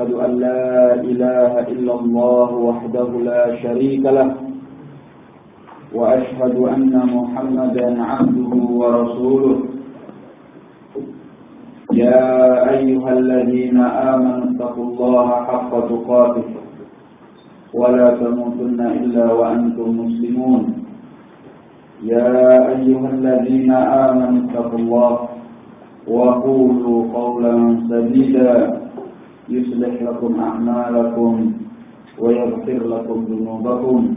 أشهد أن لا إله إلا الله وحده لا شريك له وأشهد أن محمدا عبده ورسوله. يا أيها الذين آمنوا اتقوا الله حق تقاته ولا تموتن إلا وأنتم مسلمون. يا أيها الذين آمنوا اتقوا الله وقولوا قولا سديدا. يصلح لكم أعمالكم ويغفر لكم ذنوبكم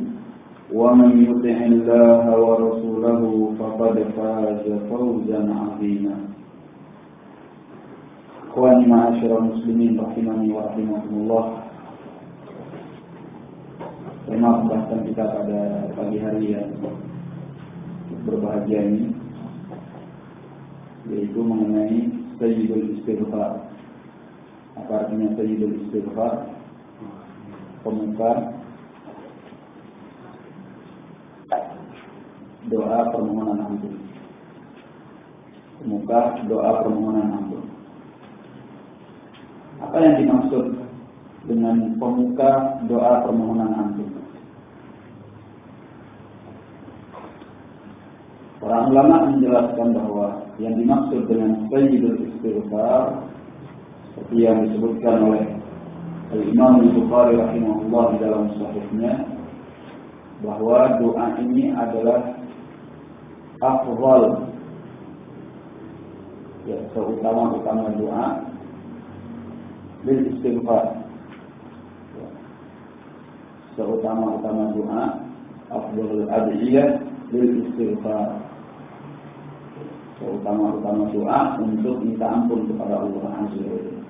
ومن يطع الله ورسوله فقد فاز فوزا عظيما إخواني معاشر المسلمين رحمني ورحمكم الله Tema pembahasan kita pada pagi hari yang berbahagia ini yaitu mengenai Sayyidul Istighfar apa artinya sayyidul istighfar pemuka doa permohonan ampun. Pemuka doa permohonan ampun. Apa yang dimaksud dengan pemuka doa permohonan ampun? Para ulama menjelaskan bahwa yang dimaksud dengan sayyidul istighfar yang disebutkan oleh Imam Bukhari rahimahullah di dalam sahihnya bahwa doa ini adalah afdal ya seutama-utama doa bil istighfar ya. seutama-utama doa afdalul adiyah bil istighfar seutama-utama doa untuk minta ampun kepada Allah Azza wa Jalla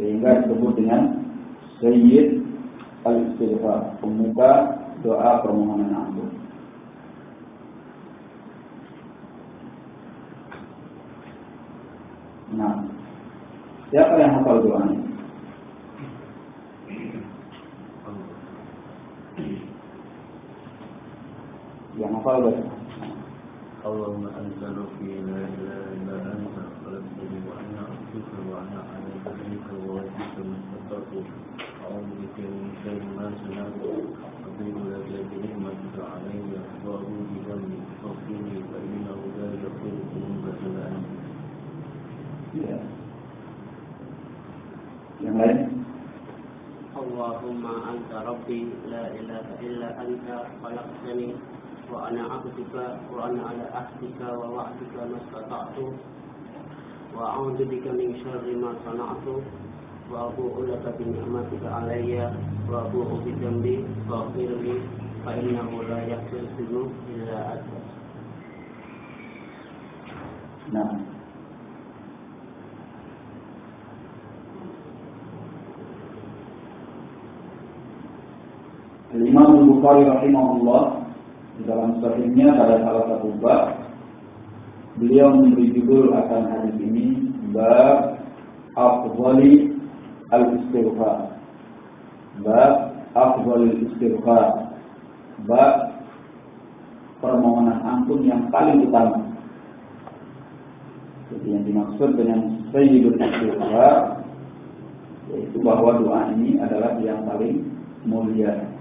sehingga disebut dengan Sayyid al-Istighfar, pembuka doa permohonan ampun. Nah, siapa yang hafal doa ini? Yang hafal doa Allahumma anta rafi la ilaha illa anta عبدك وأنا على ما استطعت أعوذ بك من شر ما صنعت علي وأعوذ بذنبي فاغفر فإنه لا يغفر الذنوب إلا أنت. اللهم أنت ربي لا إله إلا أنت خلقتني وأنا عبدك وأنا على عهدك ووعدك ما استطعت وأعوذ بك من شر ما صنعت وأبوء لك بنعمتك علي وأبوء بذنبي فاغفر لي فإنه لا يغفر الذنوب إلا أنت Nah. Imam Bukhari rahimahullah di dalam sahihnya pada salah satu bab beliau memberi judul akan hadis ini bab afdali al-istighfar. Bab afdali istighfar bab permohonan ampun yang paling utama. Jadi yang dimaksud dengan sayyidul istighfar yaitu bahwa doa ini adalah yang paling mulia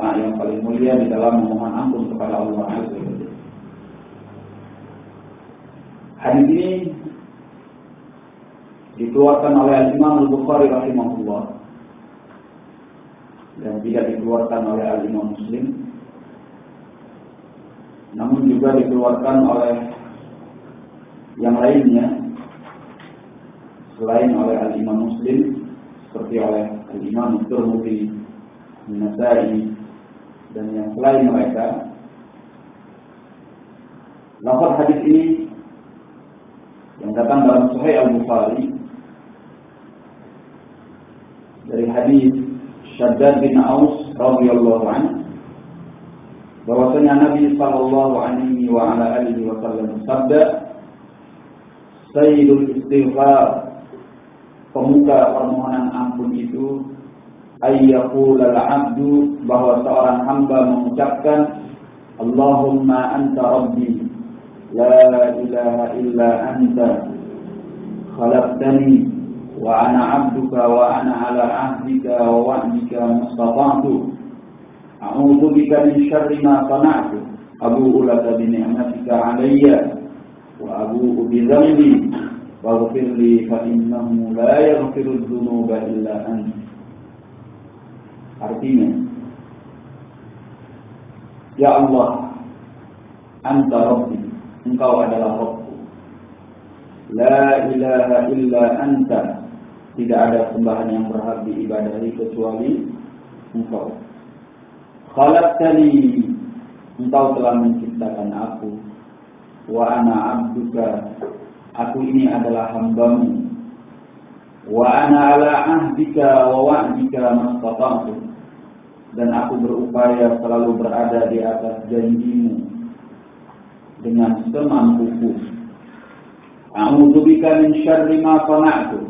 doa yang paling mulia di dalam memohon ampun kepada Allah Azza. Hadis ini dikeluarkan oleh Imam Al-Bukhari rahimahullah dan tidak dikeluarkan oleh Al-Imam Muslim namun juga dikeluarkan oleh yang lainnya selain oleh Al-Imam Muslim seperti oleh Al-Imam Tirmidzi, Nasai dan yang selain mereka. Lafaz hadis ini yang datang dalam Sahih Al-Bukhari dari hadis Shaddad bin Aus radhiyallahu anhu bahwasanya Nabi sallallahu alaihi wa ala alihi wasallam sabda Sayyidul istighfar pemuka permohonan ampun itu ayyakul abdu bahwa seorang hamba mengucapkan Allahumma anta rabbi la ilaha illa anta khalaqtani wa ana abduka wa ana ala ahdika wa wa'dika mustata'tu a'udzu bika min syarri ma sana'tu abu'u laka bi ni'matika alayya wa Abu bi dhanbi faghfir li fa innahu la yaghfiru dhunuba illa anta. Artinya, Ya Allah, Anta Rabbi, Engkau adalah Rabbku. La ilaha illa Anta, tidak ada sembahan yang berhak diibadahi kecuali Engkau. Khalaqtani, Engkau telah menciptakan aku. Wa ana abduka, aku ini adalah hambamu. Wa ana ala ahdika wa wa'dika mastata'tu dan aku berupaya selalu berada di atas janjimu dengan semampuku. A'udzubika min syarri ma sana'tu.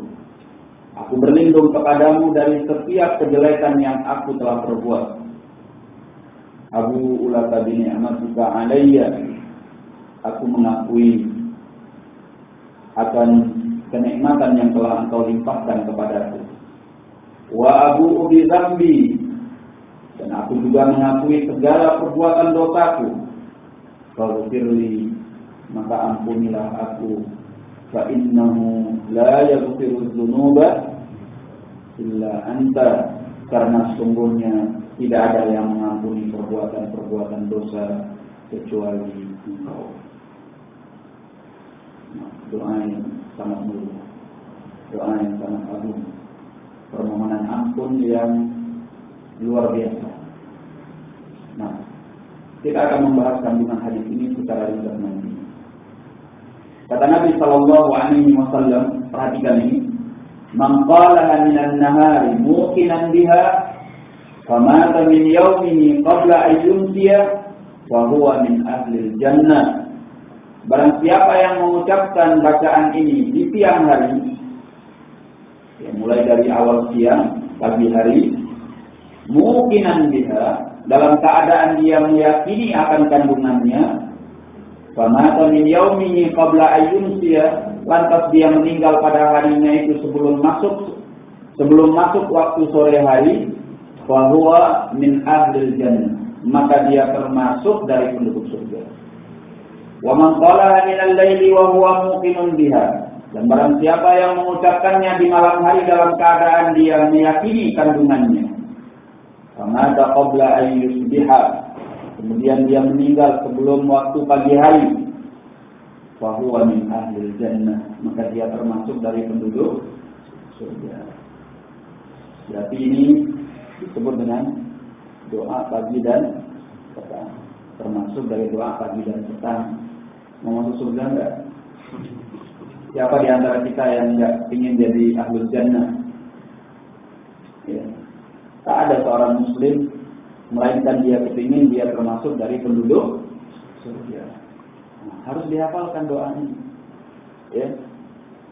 Aku berlindung kepadamu dari setiap kejelekan yang aku telah perbuat. Abu ulaka bi ni'matika alayya. Aku mengakui akan kenikmatan yang telah engkau limpahkan kepadaku. Wa abu bi dzambi dan aku juga mengakui segala perbuatan dosaku. Faghfirli, maka ampunilah aku. Fa innahu la yaghfiru dzunuba illa anta. Karena sungguhnya tidak ada yang mengampuni perbuatan-perbuatan dosa kecuali engkau. Nah, doa yang sangat mulia. Doa yang sangat agung. Permohonan ampun yang luar biasa. Kita akan membahas kandungan hadis ini secara ringkas nanti. Kata Nabi Shallallahu Alaihi Wasallam, perhatikan ini, "Man qalaha minan nahari muqinan biha, famata min yaumihi qabla an yumsiya, wa huwa min ahli jannah." Barang siapa yang mengucapkan bacaan ini di siang hari, ya, mulai dari awal siang, pagi hari, mukinan biha dalam keadaan dia meyakini akan kandungannya famata min yaumihi qabla ayyunsiya lantas dia meninggal pada harinya itu sebelum masuk sebelum masuk waktu sore hari bahwa min ahlil jannah maka dia termasuk dari penduduk surga. Wa man qala min al-laili wa huwa muqinun biha dan barang siapa yang mengucapkannya di malam hari dalam keadaan dia meyakini kandungannya Famata qabla ayyusbiha. Kemudian dia meninggal sebelum waktu pagi hari. Fahuwa min ahli jannah. Maka dia termasuk dari penduduk surga. Berarti ini disebut dengan doa pagi dan petang. Termasuk dari doa pagi dan petang. Mau masuk surga enggak? Siapa di antara kita yang enggak ingin jadi ahli jannah? Ya. Tak ada seorang muslim melainkan dia kepingin dia termasuk dari penduduk surga. Nah, harus dihafalkan doa ini. Ya.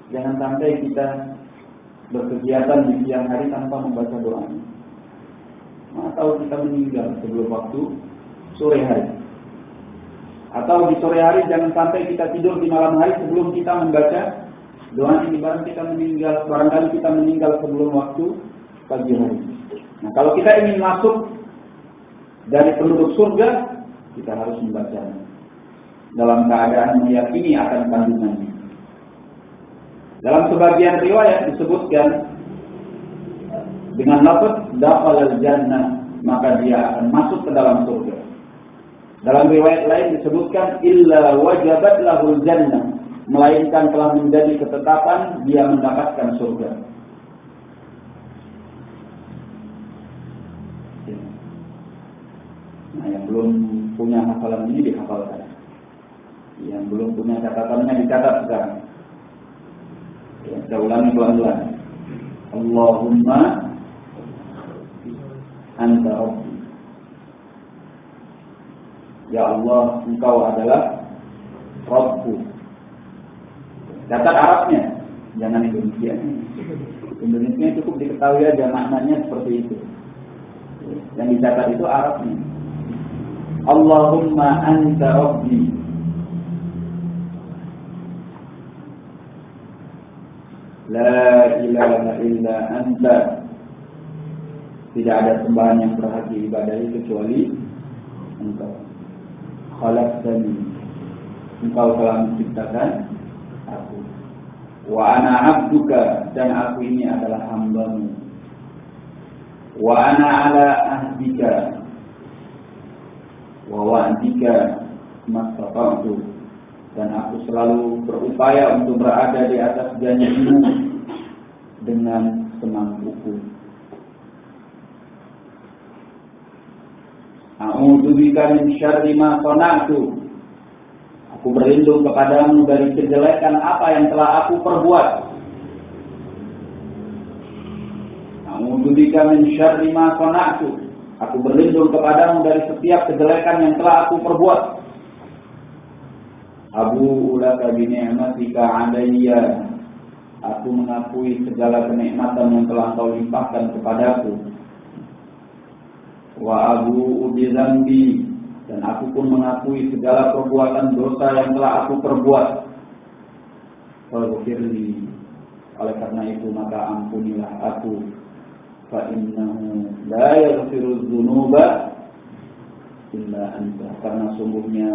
Jangan sampai kita berkegiatan di siang hari tanpa membaca doa ini. Atau kita meninggal sebelum waktu sore hari. Atau di sore hari jangan sampai kita tidur di malam hari sebelum kita membaca doa ini. Barang kita meninggal, barangkali kita meninggal sebelum waktu pagi hari. Nah, kalau kita ingin masuk dari penduduk surga, kita harus membaca dalam keadaan meyakini akan kandungannya. Dalam sebagian riwayat disebutkan dengan lafaz dafal al-jannah maka dia akan masuk ke dalam surga. Dalam riwayat lain disebutkan illa wajabat lahul jannah melainkan telah menjadi ketetapan dia mendapatkan surga. Nah, yang belum punya hafalan ini dihafalkan. Yang belum punya catatannya dicatat sekarang. Ya, saya ulangi pelan-pelan. Allahumma anta rabbi. Ya Allah, engkau adalah Rabbu. Catat Arabnya, jangan Indonesia. Indonesia cukup diketahui aja maknanya seperti itu. Yang dicatat itu Arabnya. Allahumma anta rabbi. La ilaha illa anta. Tidak ada sembahan yang berhak diibadahi kecuali engkau. Khalaqtani. Engkau telah menciptakan aku. Wa ana abduka dan aku ini adalah hambamu. Wa ana ala ahdika wa wa'dika mastata'tu dan aku selalu berupaya untuk berada di atas janjimu dengan semampuku. A'udzu bika min syarri ma. Aku berlindung kepadamu dari kejelekan apa yang telah aku perbuat. A'udzu bika min syarri ma. Aku berlindung kepadamu dari setiap kejelekan yang telah aku perbuat. Abu ulaka bini'matika alayya. Aku mengakui segala kenikmatan yang telah kau limpahkan kepadaku. Wa abu ubi zambi. Dan aku pun mengakui segala perbuatan dosa yang telah aku perbuat. Faghfirli. Oleh karena itu maka ampunilah aku فإنه لا يغفر الذنوب إلا أنت karena sungguhnya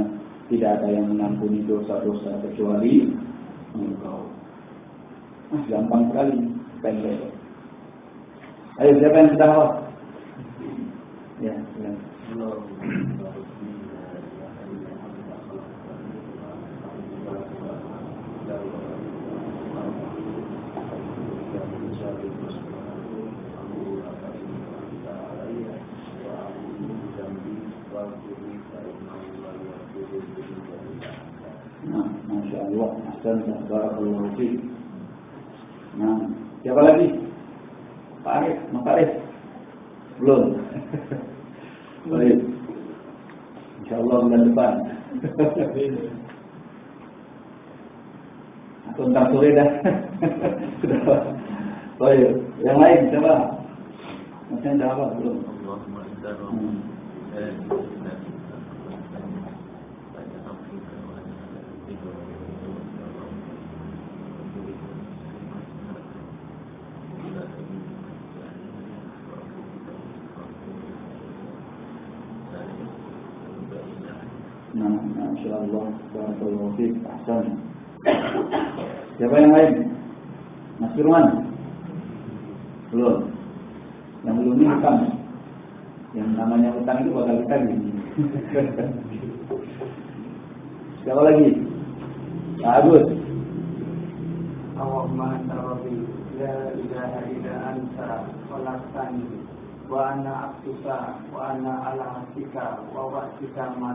tidak ada yang mengampuni dosa-dosa kecuali engkau. Mas gampang sekali, pendek. Ayo siapa yang sudah hafal? Ya, ya. Ahsan, Barakallahu Fik. Nah, siapa lagi? Pak Arif, Mas Arif? Belum. Baik. Insya Allah bulan depan. Atau ntar sore dah. Sudah. Baik. Yang lain siapa? Masnya dah apa? Belum. Allahumma Hmm. Nah, Masya Allah, Barakallahu Fik, Ahsan. Siapa yang lain? Mas Firman? Belum. Yang belum ini hutang. Yang namanya hutang itu bakal ditagih. Siapa lagi? Pak Agus. Allahumma anta rabbi la ilaha illa anta khalaqtani wa ana abduka wa ana ala hasika wa wa'tika ma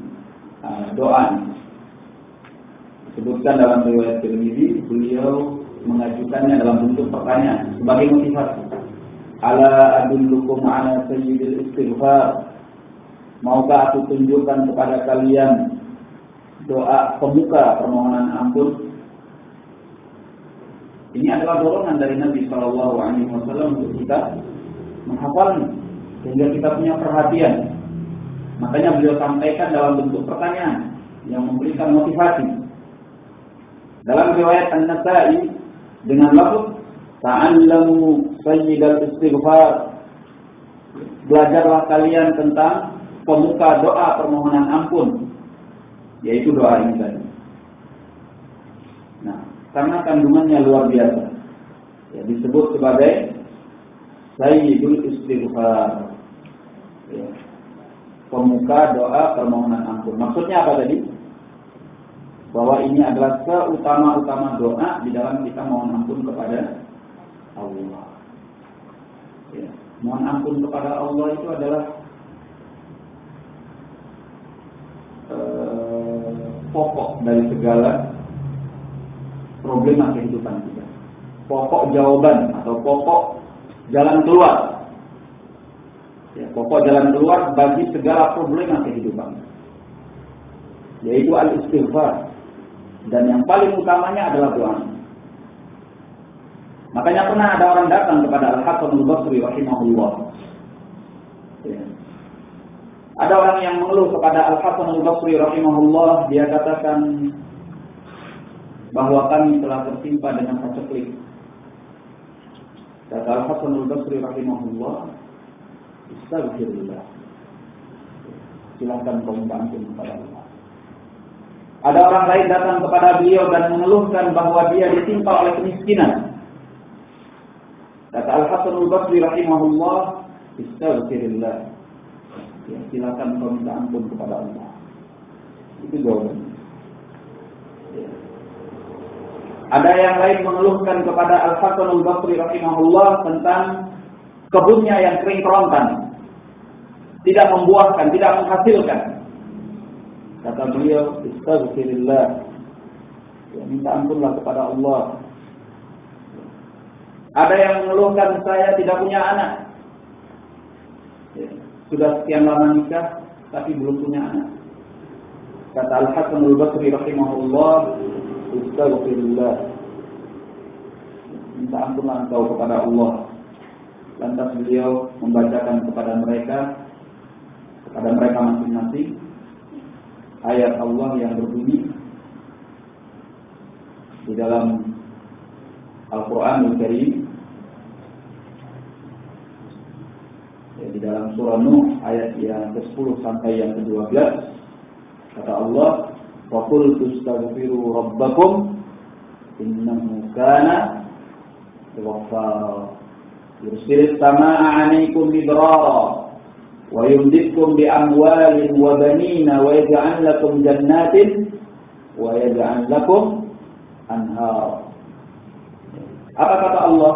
doa ini. Disebutkan dalam riwayat Tirmidzi, beliau mengajukannya dalam bentuk pertanyaan sebagai motivasi. Ala adullukum ala sayyidil istighfar. Maukah aku tunjukkan kepada kalian doa pemuka permohonan ampun? Ini adalah dorongan dari Nabi Shallallahu Alaihi Wasallam untuk kita menghafalnya sehingga kita punya perhatian. Makanya beliau sampaikan dalam bentuk pertanyaan yang memberikan motivasi. Dalam riwayat An-Nasai dengan lafaz ta'allamu sayyidal istighfar. Belajarlah kalian tentang pemuka doa permohonan ampun yaitu doa ini tadi. Nah, karena kandungannya luar biasa. Ya, disebut sebagai Sayyidul Istighfar. Ya. Pemuka doa permohonan ampun. Maksudnya apa tadi? Bahwa ini adalah keutama-utama doa di dalam kita mohon ampun kepada Allah. Ya. Mohon ampun kepada Allah itu adalah eh, pokok dari segala problema kehidupan kita. Pokok jawaban atau pokok jalan keluar. Ya, pokok jalan keluar bagi segala problema kehidupan. Yaitu al-istighfar. Dan yang paling utamanya adalah doa. Makanya pernah ada orang datang kepada Al-Hasan al-Basri rahimahullah. Ya. Ada orang yang mengeluh kepada Al-Hasan al-Basri rahimahullah, dia katakan bahwa kami telah tertimpa dengan paceklik. Kata Al-Hasan al-Basri rahimahullah, Astagfirullah. Silahkan kau kepada Allah. Ada orang lain datang kepada beliau dan mengeluhkan bahwa dia ditimpa oleh kemiskinan. Kata Al-Hasan al-Basri rahimahullah, Astagfirullah. Ya, silakan kau minta ampun kepada Allah. Itu jawabannya. Ya. Ada yang lain mengeluhkan kepada Al-Hasan al-Basri rahimahullah tentang kebunnya yang kering kerontan. Tidak membuahkan, tidak menghasilkan. Kata beliau, Astagfirullah. Ya, minta ampunlah kepada Allah. Ada yang mengeluhkan saya tidak punya anak. Ya, sudah sekian lama nikah, tapi belum punya anak. Kata Al-Hasan al-Basri rahimahullah, Astagfirullah. Minta ampunlah engkau kepada Allah. Lantas beliau membacakan kepada mereka, pada mereka masing-masing. Ayat Allah yang berbunyi di dalam Al-Quranul Karim. Ya, di dalam surah Nuh ayat yang ke-10 sampai yang ke-12 kata Allah Fakul tustaghfiru rabbakum innahu kana ghaffara yursilis samaa 'alaikum وَيُمْدِدْكُمْ بِأَمْوَالٍ وَبَنِينَ وَيَجْعَلْ لَكُمْ جَنَّاتٍ وَيَجْعَلْ لَكُمْ أَنْهَارًا Apa kata Allah?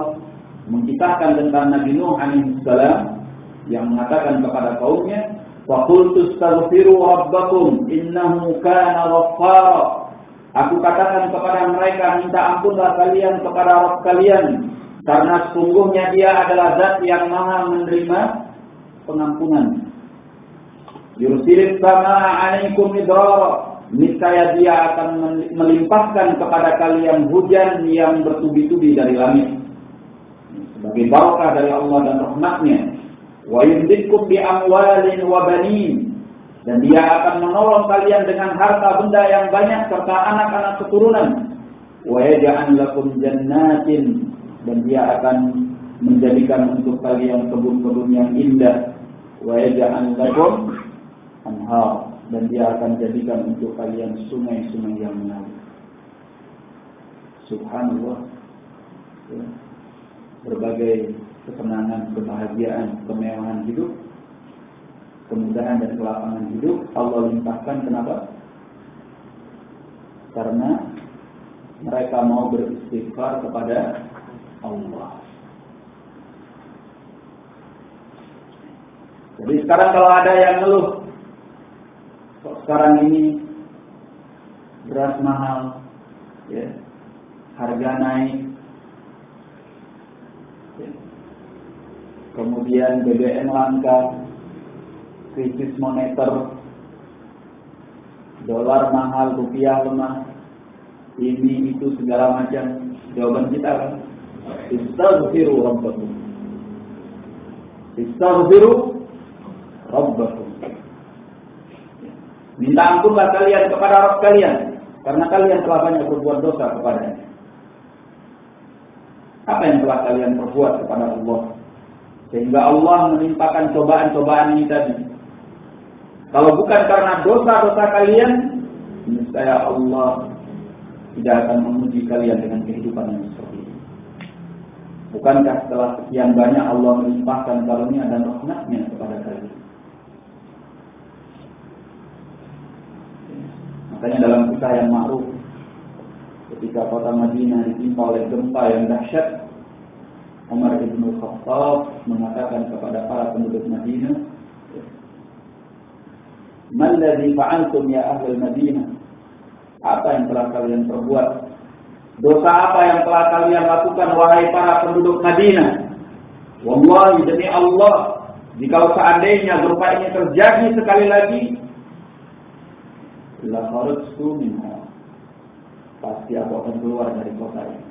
Mengisahkan tentang Nabi Nuh alaihissalam yang mengatakan kepada kaumnya, Fakultu astaghfiru rabbakum innahu kana ghaffara. Aku katakan kepada mereka minta ampunlah kalian kepada Rabb kalian karena sungguhnya dia adalah zat yang maha menerima pengampunan. Yursilis sama alaikum midrara. Niscaya dia akan melimpahkan kepada kalian hujan yang bertubi-tubi dari langit. Sebagai barakah dari Allah dan rahmatnya wa yumditkum bi amwalin wa banin dan dia akan menolong kalian dengan harta benda yang banyak serta anak-anak keturunan wa yaj'al lakum jannatin dan dia akan menjadikan untuk kalian kebun-kebun yang indah wa lakum dan dia akan jadikan untuk kalian sungai-sungai yang mengalir subhanallah ya. berbagai kesenangan, kebahagiaan, kemewahan hidup, kemudahan dan kelapangan hidup Allah limpahkan kenapa? Karena mereka mau beristighfar kepada Allah. Jadi sekarang kalau ada yang ngeluh, kok sekarang ini beras mahal, ya, harga naik, kemudian BBM langka, krisis moneter, dolar mahal, rupiah lemah, ini itu segala macam. Jawaban kita kan istaghfiru rabbakum. Istaghfiru rabbakum minta ampunlah kalian kepada Rabb kalian karena kalian telah banyak berbuat dosa kepadanya apa yang telah kalian perbuat kepada Allah sehingga Allah menimpakan cobaan-cobaan ini tadi. Kalau bukan karena dosa-dosa kalian, niscaya Allah tidak akan memuji kalian dengan kehidupan yang seperti ini. Bukankah setelah sekian banyak Allah melimpahkan karunia dan rahmatnya kepada kalian? Makanya dalam kisah yang ma'ruf ketika kota Madinah ditimpa oleh gempa yang dahsyat, Umar bin Khattab mengatakan kepada para penduduk Madinah, "Malladzi fa'altum ya ahli Madinah?" Apa yang telah kalian perbuat? Dosa apa yang telah kalian lakukan wahai para penduduk Madinah? Wallahi demi Allah, jika seandainya gempa ini terjadi sekali lagi, la kharajtu minha. Pasti aku akan keluar dari kota ini.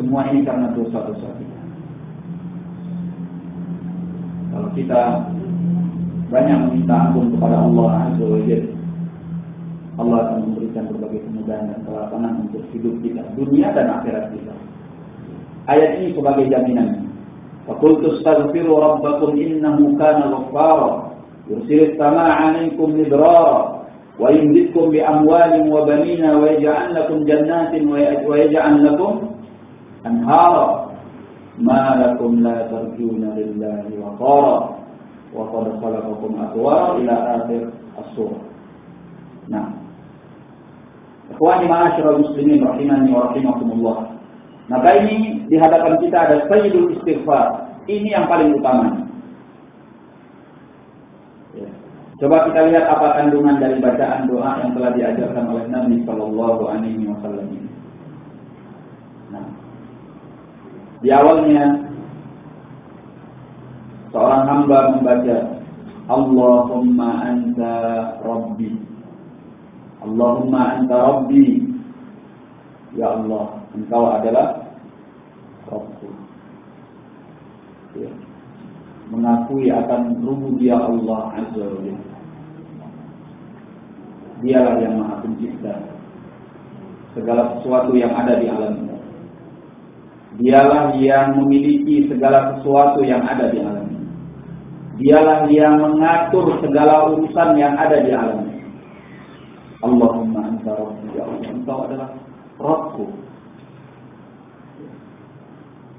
Semua ini karena dosa-dosa kita. Kalau kita banyak meminta ampun kepada Allah Azza wa Jalla, Allah akan memberikan berbagai kemudahan dan kelapangan untuk hidup kita, dunia dan akhirat kita. Ayat ini sebagai jaminan. فقلت استغفروا ربكم إنه كان غفارا. يرسل السماء عليكم مدرارا ويمددكم بأموال وبنين ويجعل لكم جنات ويجعل لكم أنهارا. ما لكم لا ترجون لله وقارا. وقد خلقكم أطوارا إلى آخر السورة. نعم. ma'asyiral muslimin rahimani wa rahimakumullah. Maka ini di hadapan kita ada sayyidul istighfar. Ini yang paling utama. Ya. Coba kita lihat apa kandungan dari bacaan doa yang telah diajarkan oleh Nabi Shallallahu Alaihi Wasallam ini. Nah, di awalnya seorang hamba membaca Allahumma anta Rabbi Allahumma anta Rabbi Ya Allah engkau adalah Rabbku ya. mengakui akan rububiyah Allah Azza wa Jalla Dialah yang maha pencipta segala sesuatu yang ada di alam ini. Dialah yang memiliki segala sesuatu yang ada di alam ini. Dialah yang mengatur segala urusan yang ada di alam ini. Allahumma anta rabbi ya Allah. Engkau adalah Rabbku.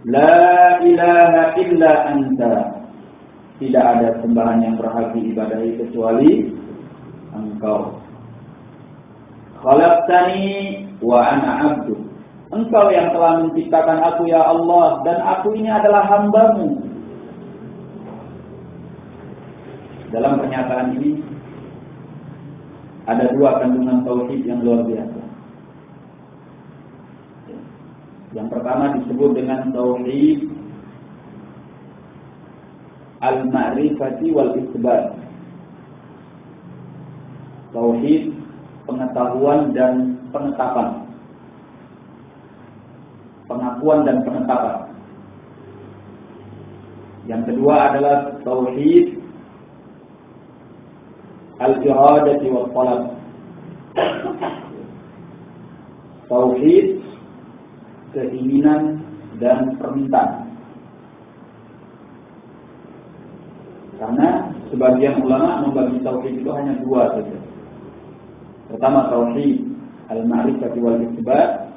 La ilaha illa anta. Tidak ada sembahan yang berhak diibadahi kecuali Engkau. Khalaqtani wa ana abdu. Engkau yang telah menciptakan aku ya Allah dan aku ini adalah hambamu. Dalam pernyataan ini ada dua kandungan tauhid yang luar biasa. Yang pertama disebut dengan tauhid al-ma'rifati wal isbat. Tauhid pengetahuan dan penetapan. Pengakuan dan penetapan. Yang kedua adalah tauhid al-iradati wal talab. Tauhid keinginan dan permintaan. Karena sebagian ulama membagi tauhid itu hanya dua saja. Pertama tauhid al-ma'rifah wal isbat.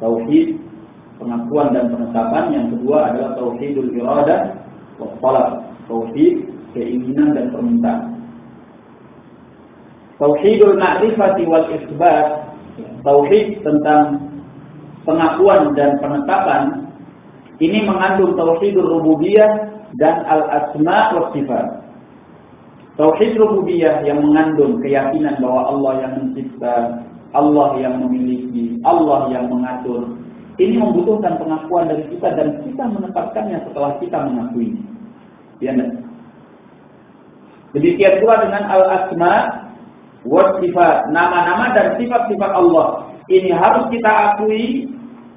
Tauhid pengakuan dan penetapan. Yang kedua adalah tauhidul iradah wa talab. Tauhid keinginan dan permintaan. Tauhidul ma'rifati wal isbat. Tauhid tentang pengakuan dan penetapan ini mengandung tauhidur rububiyah dan al-asma wa sifat. Tauhid rububiyah yang mengandung keyakinan bahwa Allah yang mencipta, Allah yang memiliki, Allah yang mengatur. Ini membutuhkan pengakuan dari kita dan kita menempatkannya setelah kita mengakui. Ya? Demikian pula dengan al-asma wa sifat, nama-nama dan sifat-sifat Allah. Ini harus kita akui,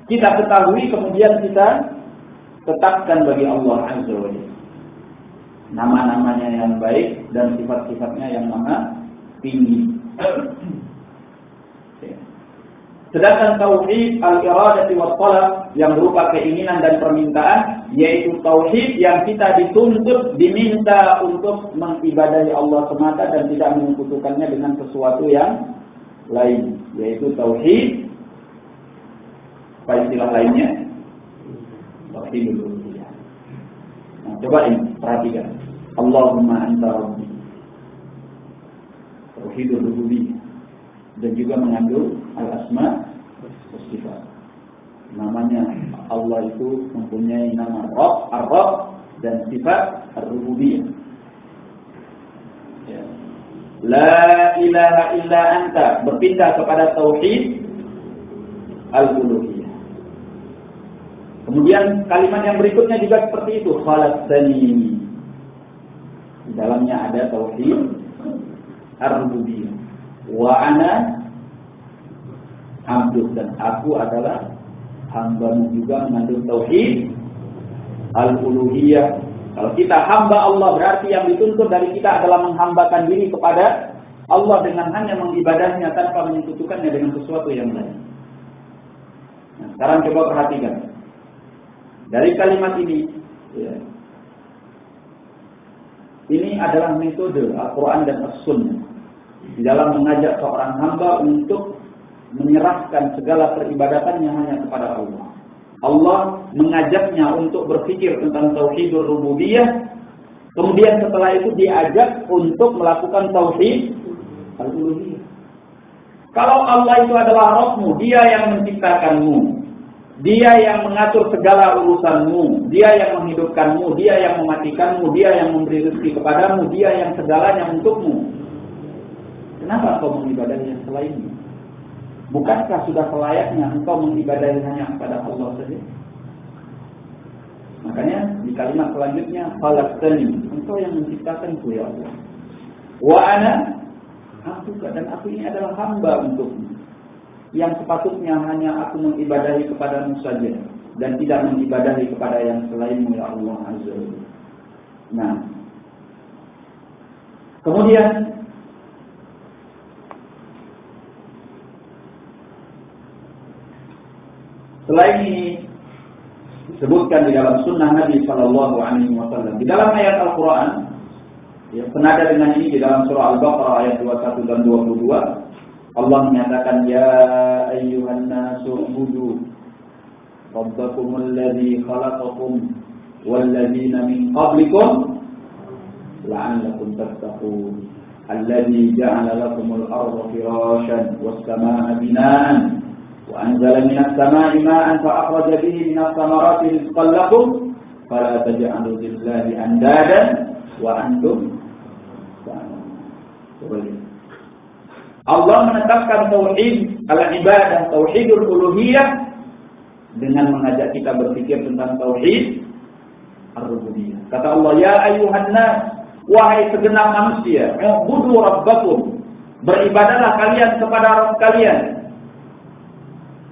kita ketahui, kemudian kita tetapkan bagi Allah Azza wa. Nama-namanya yang baik dan sifat-sifatnya yang mana tinggi. Sedangkan tauhid al-iradati wa talab yang berupa keinginan dan permintaan yaitu tauhid yang kita dituntut diminta untuk mengibadahi Allah semata dan tidak menyekutukannya dengan sesuatu yang lain yaitu tauhid apa istilah lainnya tauhidul. Nah, coba ini perhatikan. Allahumma anta rabbi. Tauhidul dan juga mengandung al-asma wa sifat. Namanya Allah itu mempunyai nama Rabb, Ar-Rabb dan sifat Ar-Rububiyah. Ya. La ilaha illa anta berpindah kepada tauhid al-uluhiyah. Kemudian kalimat yang berikutnya juga seperti itu, khalaqtani. Di dalamnya ada tauhid ar-rububiyah wa ana abdus dan aku adalah hambamu juga mengandung tauhid al-uluhiyah. Kalau kita hamba Allah berarti yang dituntut dari kita adalah menghambakan diri kepada Allah dengan hanya mengibadahnya tanpa menyekutukannya dengan sesuatu yang lain. Nah, sekarang coba perhatikan. Dari kalimat ini, ya, ini adalah metode Al-Quran dan As-Sunnah di dalam mengajak seorang hamba untuk menyerahkan segala peribadatannya hanya kepada Allah. Allah mengajaknya untuk berpikir tentang tauhidur rububiyah, kemudian setelah itu diajak untuk melakukan tauhid al-uluhiyah. Kalau Allah itu adalah Rabbmu, Dia yang menciptakanmu, Dia yang mengatur segala urusanmu, Dia yang menghidupkanmu, Dia yang mematikanmu, Dia yang memberi rezeki kepadamu, Dia yang segalanya untukmu. Kenapa engkau mengibadahi yang selainnya? Bukankah sudah selayaknya engkau mengibadahi hanya kepada Allah saja? Makanya di kalimat selanjutnya falaqtani, engkau yang menciptakanku ya Allah. Wa ana aku dan aku ini adalah hamba untukmu. Yang sepatutnya hanya aku mengibadahi kepadamu saja dan tidak mengibadahi kepada yang selainmu ya Allah Azza Nah, kemudian Selain ini disebutkan di dalam sunnah Nabi Shallallahu Alaihi Wasallam. Di dalam ayat Al-Quran, ya, senada dengan ini di dalam surah Al-Baqarah ayat 21 dan 22, Allah menyatakan ya rabbakum alladhi khalaqakum walladzina min qablikum la'allakum tattaqun alladhi ja'ala lakumul arda firashan was samaa'a bina'an وأنزل من السماء ماء فأخرج به من الثمرات رزقا لكم فلا تجعلوا لله أندادا وأنتم Allah menetapkan tauhid al-ibadah, tauhidul uluhiyah dengan mengajak kita berpikir tentang tauhid ar-rububiyah. Kata Allah, "Ya ayuhan nas, wahai segenap manusia, ubudu rabbakum." Beribadahlah kalian kepada Rabb kalian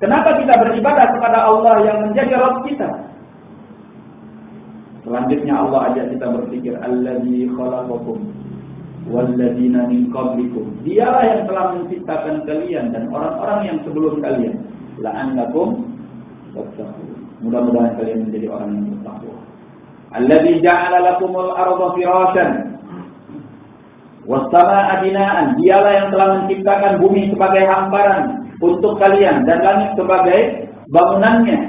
Kenapa kita beribadah kepada Allah yang menjadi Rabb kita? Selanjutnya Allah ajak kita berpikir Alladzi khalaqakum walladzina min qablikum. Dialah yang telah menciptakan kalian dan orang-orang yang sebelum kalian. La'annakum. Mudah-mudahan kalian menjadi orang yang bertakwa. Alladzi ja'ala lakumul arda firasyan was samaa'a bina'an. Dialah yang telah menciptakan bumi sebagai hamparan untuk kalian dan langit sebagai bangunannya.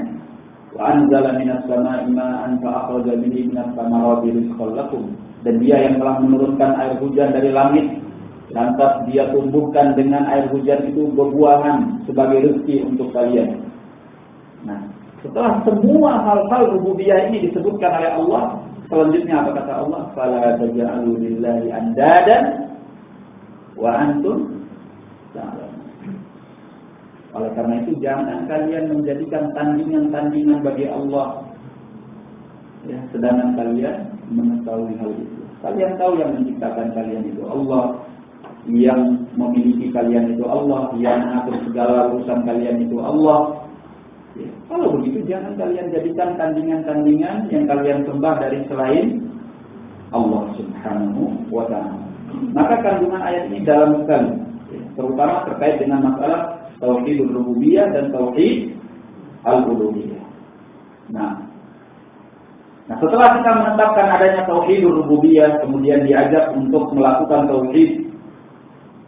Wa anzala minas sama'i ma'an fa akhraja bihi minas samarati rizqan lakum. Dan dia yang telah menurunkan air hujan dari langit lantas dia tumbuhkan dengan air hujan itu berbuahan sebagai rezeki untuk kalian. Nah, setelah semua hal-hal rububiyah ini disebutkan oleh Allah, selanjutnya apa kata Allah? Fala taj'alu lillahi andadan wa antum. Oleh karena itu jangan kalian menjadikan tandingan-tandingan bagi Allah. Ya, sedangkan kalian mengetahui hal itu. Kalian tahu yang menciptakan kalian itu Allah, yang memiliki kalian itu Allah, yang mengatur segala urusan kalian itu Allah. Kalau begitu jangan kalian jadikan tandingan-tandingan yang kalian sembah dari selain Allah Subhanahu wa taala. Maka kandungan ayat ini dalam sekali, terutama terkait dengan masalah Tauhid rububiyah dan tauhid al-uluhiyah. Nah, Nah, setelah kita menetapkan adanya tauhid rububiyah, kemudian diajak untuk melakukan tauhid.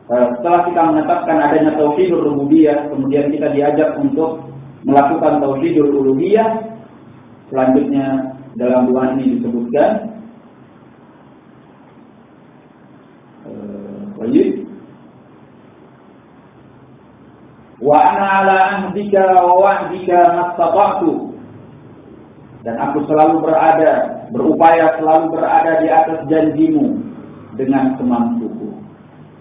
Eh, setelah kita menetapkan adanya tauhid rububiyah, kemudian kita diajak untuk melakukan tauhid uluhiyah. Selanjutnya dalam dua ini disebutkan wajib eh, wa ana ala ahdika wa wa'dika mastata'tu dan aku selalu berada, berupaya selalu berada di atas janjimu dengan semampuku.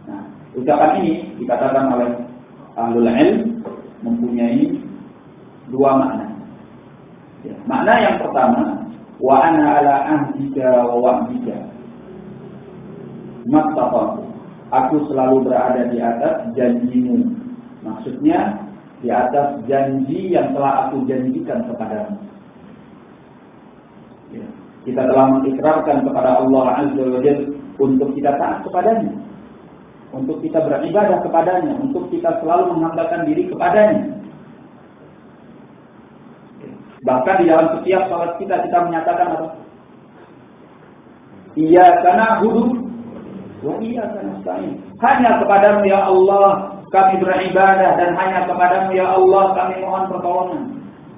Nah, ucapan ini dikatakan oleh ahlul ilm mempunyai dua makna. Ya, makna yang pertama, wa ana ala ahdika wa wa'dika. Maktafatu. Aku selalu berada di atas janjimu. Maksudnya di atas janji yang telah aku janjikan kepadamu. Kita telah mengikrarkan kepada Allah Azza wa Jalla untuk kita taat kepadanya. Untuk kita beribadah kepadanya. Untuk kita selalu menghambakan diri kepadanya. Bahkan di dalam setiap salat kita, kita menyatakan apa? Iya karena hudu. Wa iya karena Hanya kepadamu ya Allah kami beribadah dan hanya kepadamu ya Allah kami mohon pertolongan.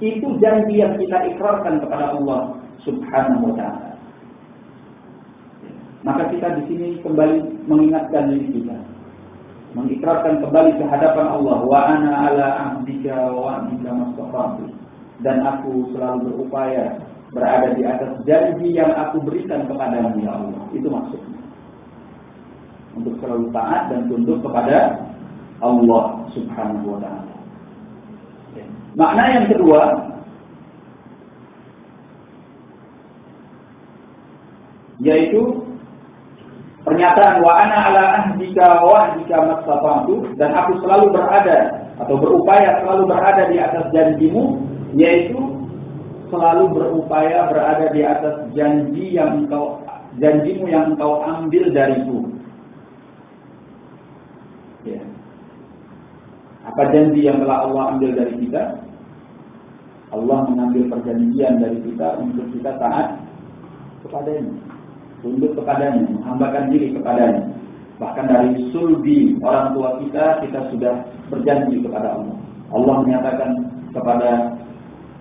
Itu janji yang kita ikrarkan kepada Allah Subhanahu wa taala. Maka kita di sini kembali mengingatkan diri kita. Mengikrarkan kembali ke hadapan Allah wa ana ala ahdika wa mastaqatu dan aku selalu berupaya berada di atas janji yang aku berikan kepadamu ya Allah. Itu maksudnya. Untuk selalu taat dan tunduk kepada Allah Subhanahu wa taala. Makna yang kedua, yaitu pernyataan wa ana ala ahdika wa ahdika dan aku selalu berada atau berupaya selalu berada di atas janjimu yaitu selalu berupaya berada di atas janji yang engkau janjimu yang engkau ambil dariku ya. apa janji yang telah Allah ambil dari kita Allah mengambil perjanjian dari kita untuk kita taat kepadanya tunduk kepadanya, menghambakan diri kepadanya. Bahkan dari sulbi orang tua kita, kita sudah berjanji kepada Allah. Allah menyatakan kepada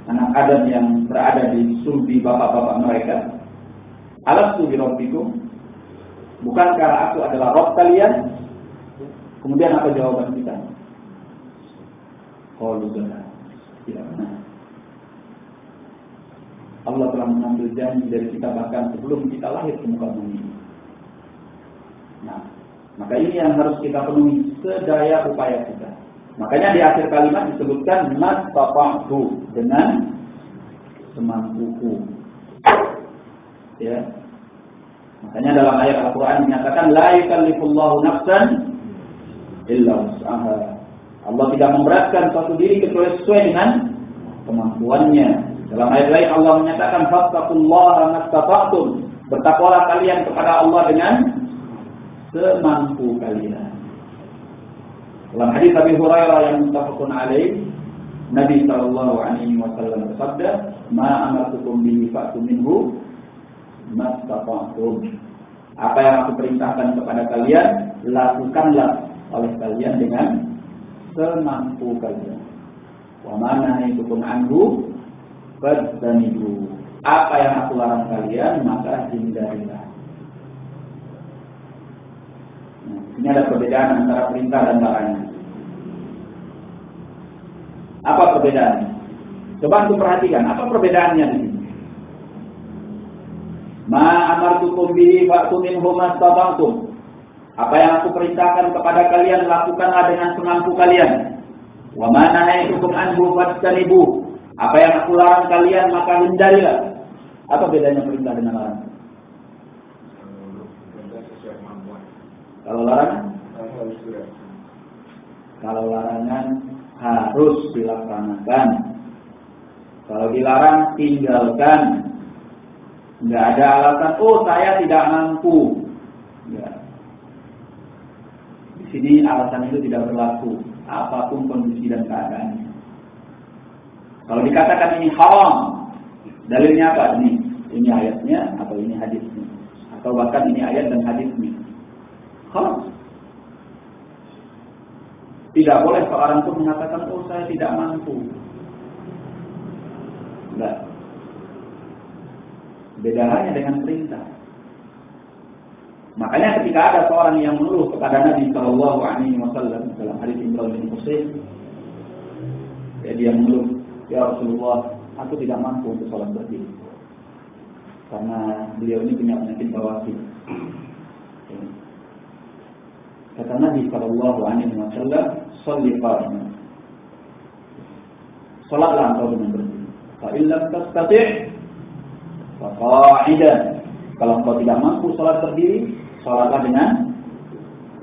anak Adam yang berada di sulbi bapak-bapak mereka, Alastu bi rabbikum? Bukankah aku adalah Rob kalian? Kemudian apa jawaban kita? Qalu benar. Tidak benar. Allah telah mengambil janji dari kita bahkan sebelum kita lahir ke muka bumi. Nah, maka ini yang harus kita penuhi sedaya upaya kita. Makanya di akhir kalimat disebutkan mas papa'tu dengan semampuku. Ya. Makanya dalam ayat Al-Quran dinyatakan la yukallifullahu nafsan illa usaha. Allah tidak memberatkan suatu diri kecuali sesuai dengan kemampuannya. Dalam ayat lain Allah menyatakan fattaqullaha mastata'tum. Bertakwalah kalian kepada Allah dengan semampu kalian. Dalam hadis Abi Hurairah yang muttafaqun alaih, Nabi sallallahu alaihi wasallam bersabda, "Ma amartukum bihi fa'tu minhu mastata'tum." Apa yang aku perintahkan kepada kalian, lakukanlah oleh kalian dengan semampu kalian. Wa mana itu pun anhu Fajtanibu. Apa yang aku larang kalian, maka hindarilah. Nah, ini ada perbedaan antara perintah dan larangan. Apa perbedaannya? Coba untuk perhatikan, apa perbedaannya di sini? Ma amartukum bihi fa'tu minhu mastata'tum. Apa yang aku perintahkan kepada kalian lakukanlah dengan semampu kalian. Wa ma nahaitukum anhu fajtanibu. Apa yang aku larang kalian maka hindarilah. Apa bedanya perintah dengan larangan? Kalau larangan? Kalau larangan harus dilaksanakan. Kalau dilarang tinggalkan. Tidak ada alasan, oh saya tidak mampu. Ya. Di sini alasan itu tidak berlaku apa pun kondisi dan keadaannya. Kalau dikatakan ini haram, dalilnya apa? Ini ini ayatnya atau ini hadisnya atau bahkan ini ayat dan hadisnya. Haram. Tidak boleh seorang pun mengatakan, oh saya tidak mampu. Tidak. Beda hanya dengan perintah. Makanya ketika ada seorang yang mengeluh kepada Nabi Shallallahu Alaihi Wasallam dalam hadis Imran bin Husain, ya dia mengeluh, ya Rasulullah, aku tidak mampu untuk sholat berdiri karena beliau ini punya penyakit bawasir. Kata Nabi Shallallahu Alaihi Wasallam, "Salli qa'iman." Salatlah engkau dengan berdiri. Fa illam tastati' fa qa'idan. Kalau engkau tidak mampu salat berdiri, salatlah dengan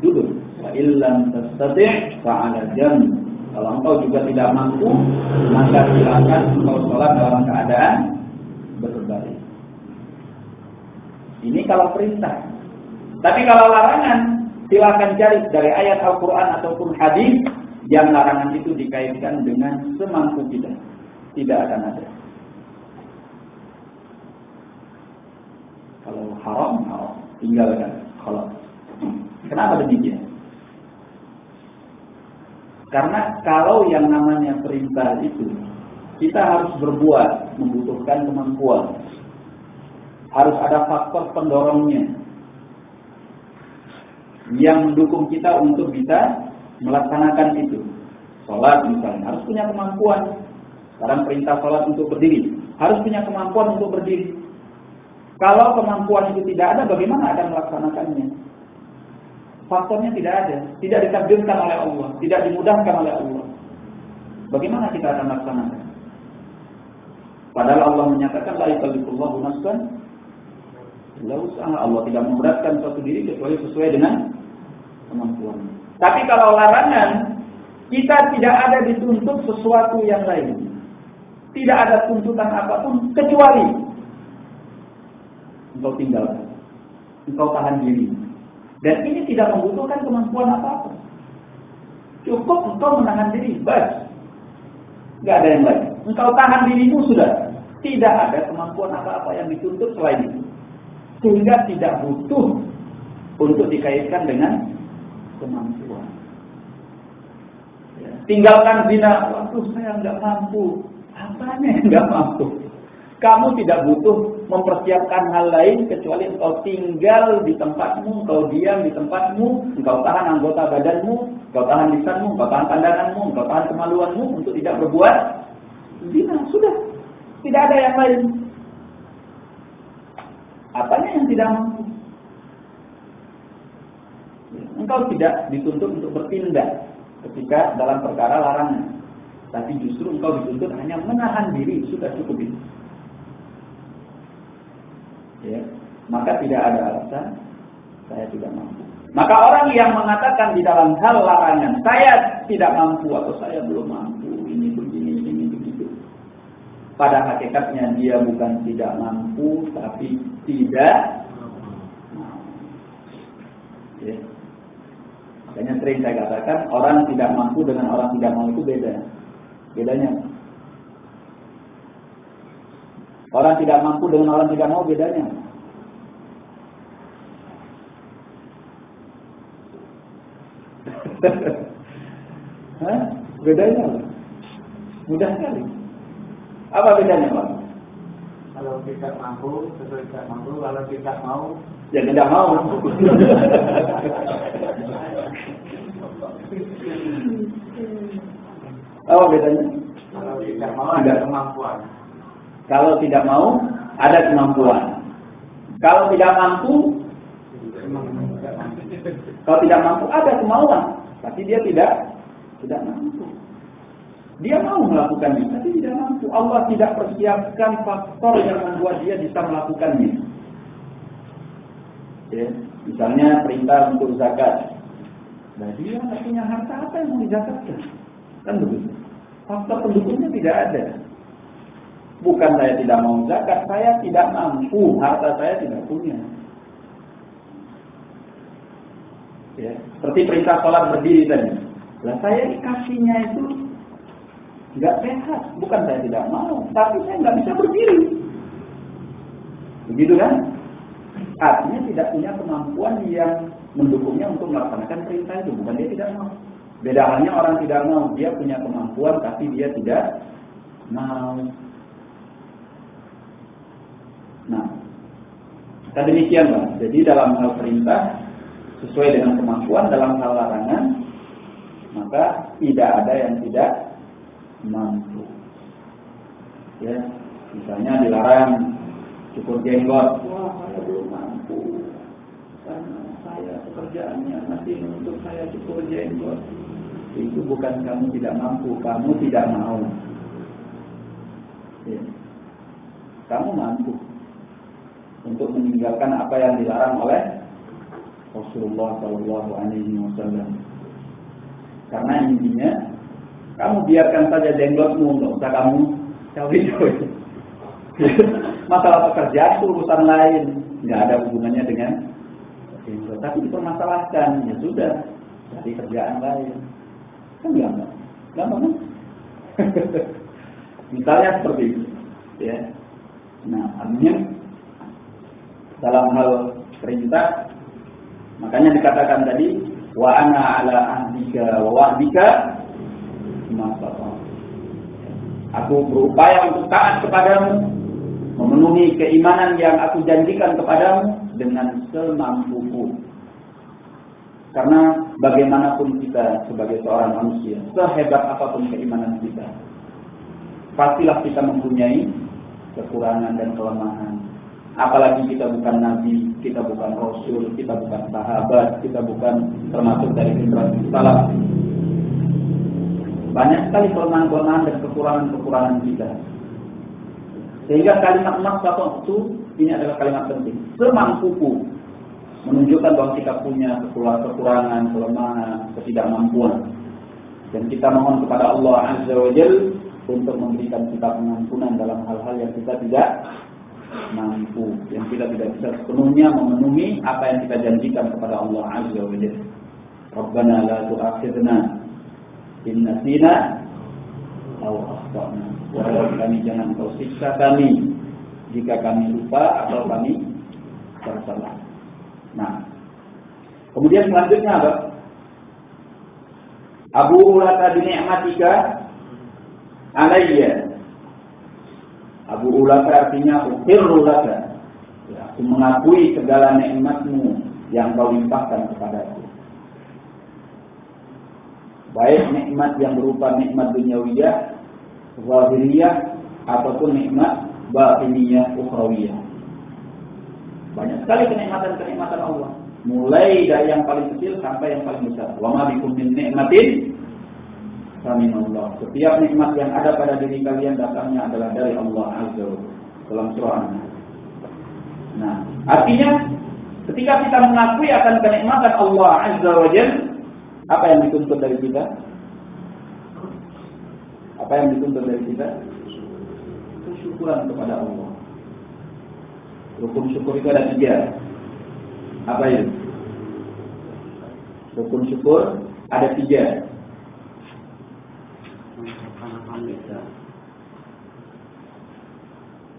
duduk. Fa illam tastati' fa 'ala jamb. Kalau engkau juga tidak mampu, maka silakan engkau salat dalam keadaan berbaring. Ini kalau perintah. Tapi kalau larangan, silakan cari dari ayat Al-Quran ataupun hadis yang larangan itu dikaitkan dengan semampu kita. Tidak akan ada. Kalau haram, haram. Tinggalkan. Kalau Kenapa demikian? Karena kalau yang namanya perintah itu, kita harus berbuat, membutuhkan kemampuan. Harus ada faktor pendorongnya yang mendukung kita untuk bisa melaksanakan itu. Sholat misalnya harus punya kemampuan. Sekarang perintah sholat untuk berdiri harus punya kemampuan untuk berdiri. Kalau kemampuan itu tidak ada, bagaimana akan melaksanakannya? Faktornya tidak ada, tidak ditakdirkan oleh Allah, tidak dimudahkan oleh Allah. Bagaimana kita akan melaksanakan? Padahal Allah menyatakan la yukallifullahu nafsan Allah tidak memberatkan suatu diri kecuali sesuai dengan kemampuan. Tapi kalau larangan, kita tidak ada dituntut sesuatu yang lain. Tidak ada tuntutan apa pun kecuali engkau tinggalkan. Engkau tahan diri. Dan ini tidak membutuhkan kemampuan apa-apa. Cukup engkau menahan diri, bas. Gak ada yang lain. Engkau tahan dirimu sudah. Tidak ada kemampuan apa-apa yang dituntut selain itu. Sehingga tidak butuh untuk dikaitkan dengan kemampuan. Ya. Tinggalkan zina, waktu saya nggak mampu. Apanya yang nggak mampu? Kamu tidak butuh mempersiapkan hal lain kecuali engkau tinggal di tempatmu, engkau diam di tempatmu, engkau tahan anggota badanmu, engkau tahan lisanmu, engkau tahan pandanganmu, engkau tahan kemaluanmu untuk tidak berbuat zina. Sudah, tidak ada yang lain. Apanya yang tidak mampu? Engkau tidak dituntut untuk bertindak ketika dalam perkara larangan. Tapi justru engkau dituntut hanya menahan diri, sudah cukup itu. Ya. Maka tidak ada alasan saya tidak mampu. Maka orang yang mengatakan di dalam hal larangan, saya tidak mampu atau saya belum mampu, ini begini, ini begitu. Pada hakikatnya dia bukan tidak mampu, tapi tidak Ya. Makanya sering saya katakan orang tidak mampu dengan orang tidak mau itu beda. Bedanya. Orang tidak mampu dengan orang tidak mau bedanya. Hah? Bedanya Mudah sekali. Apa bedanya Pak? Kalau tidak mampu, sesuai tidak mampu. Kalau tidak mau, ya tidak mau. Apa bedanya? Kalau tidak mau ada kemampuan. Kalau tidak mau ada kemampuan. Kalau tidak mampu, kalau tidak mampu ada kemauan, tapi dia tidak tidak mampu. Dia mau melakukannya, tapi tidak mampu. Allah tidak persiapkan faktor yang membuat dia bisa melakukannya. Ya, misalnya perintah untuk zakat. Nah dia tidak punya harta apa yang dizakatkan? Kan begitu. Faktor pendukungnya tidak ada. Bukan saya tidak mau zakat, saya tidak mampu, harta saya tidak punya. Ya, seperti perintah sholat berdiri tadi. Lah saya dikasihnya itu nggak sehat, bukan saya tidak mau, tapi saya nggak bisa berdiri. Begitu kan? Artinya tidak punya kemampuan yang mendukungnya untuk melaksanakan perintah itu, bukan dia tidak mau. Beda halnya orang tidak mau, dia punya kemampuan tapi dia tidak mau. Nah, kita demikian lah. Jadi dalam hal perintah sesuai dengan kemampuan, dalam hal larangan maka tidak ada yang tidak mampu. Ya, misalnya dilarang cukur jenggot, wah saya belum mampu karena saya pekerjaannya masih untuk saya cukur jenggot. Itu bukan kamu tidak mampu, kamu tidak mau. Ya. Kamu mampu untuk meninggalkan apa yang dilarang oleh Rasulullah Shallallahu Alaihi Wasallam. Karena intinya kamu biarkan saja jenglotmu, nggak usah kamu cawi-cawi. Masalah pekerjaan itu urusan lain, nggak ada hubungannya dengan jenglot. Tapi dipermasalahkan, ya sudah, jadi kerjaan lain. Kan gampang, gampang kan? Misalnya seperti itu, ya. Nah, artinya dalam hal perintah, makanya dikatakan tadi wa ana ala ahdika wa wa'dika Aku berupaya untuk taat kepadamu, memenuhi keimanan yang aku janjikan kepadamu dengan semampuku. Karena bagaimanapun kita sebagai seorang manusia, sehebat apa pun keimanan kita, pastilah kita mempunyai kekurangan dan kelemahan. Apalagi kita bukan nabi, kita bukan rasul, kita bukan sahabat, kita bukan termasuk dari generasi salaf. Banyak sekali kelemahan-kelemahan dan kekurangan-kekurangan kita. Sehingga kalimat emas itu ini adalah kalimat penting. Semampuku menunjukkan bahwa kita punya kekurangan, kelemahan, ketidakmampuan. Dan kita mohon kepada Allah Azza wa Jalla untuk memberikan kita pengampunan dalam hal-hal yang kita tidak mampu, yang kita tidak bisa sepenuhnya memenuhi apa yang kita janjikan kepada Allah Azza wa Jalla. Rabbana la tu'akhidna in nasina aw akhtana. Wahai kami jangan kau siksa kami jika kami lupa atau kami tersalah. Nah, kemudian selanjutnya apa? Abu Ulata bin Ni'matika alayya. Abu ulaka artinya ukirru laka. Ya, aku mengakui segala nikmatmu yang kau limpahkan kepadaku. Baik nikmat yang berupa nikmat duniawiyah, zahiriyah, ataupun nikmat batiniyah, ukhrawiyah. Banyak sekali kenikmatan-kenikmatan Allah. Mulai dari yang paling kecil sampai yang paling besar. Wa ma bikum min nikmatin Allah. Setiap nikmat yang ada pada diri kalian datangnya adalah dari Allah Azza wa dalam surah Nah, artinya ketika kita mengakui akan kenikmatan Allah Azza wa apa yang dituntut dari kita? Apa yang dituntut dari kita? Kesyukuran kepada Allah. Rukun syukur itu ada tiga. Apa itu? Rukun syukur ada tiga.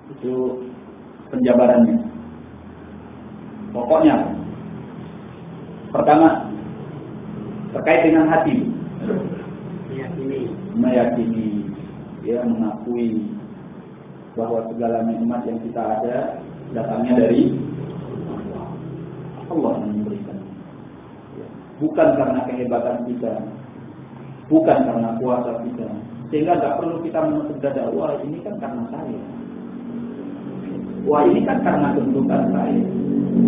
Itu penjabarannya. Pokoknya pertama terkait dengan hati. Meyakini. Meyakini. Ya mengakui bahwa segala nikmat yang kita ada datangnya dari Allah. Allah yang memberikan. Ya. Bukan karena kehebatan kita, bukan karena kuasa kita, sehingga tidak perlu kita menutup dada, wah ini kan karena saya. Wah ini kan karena tuntutan saya.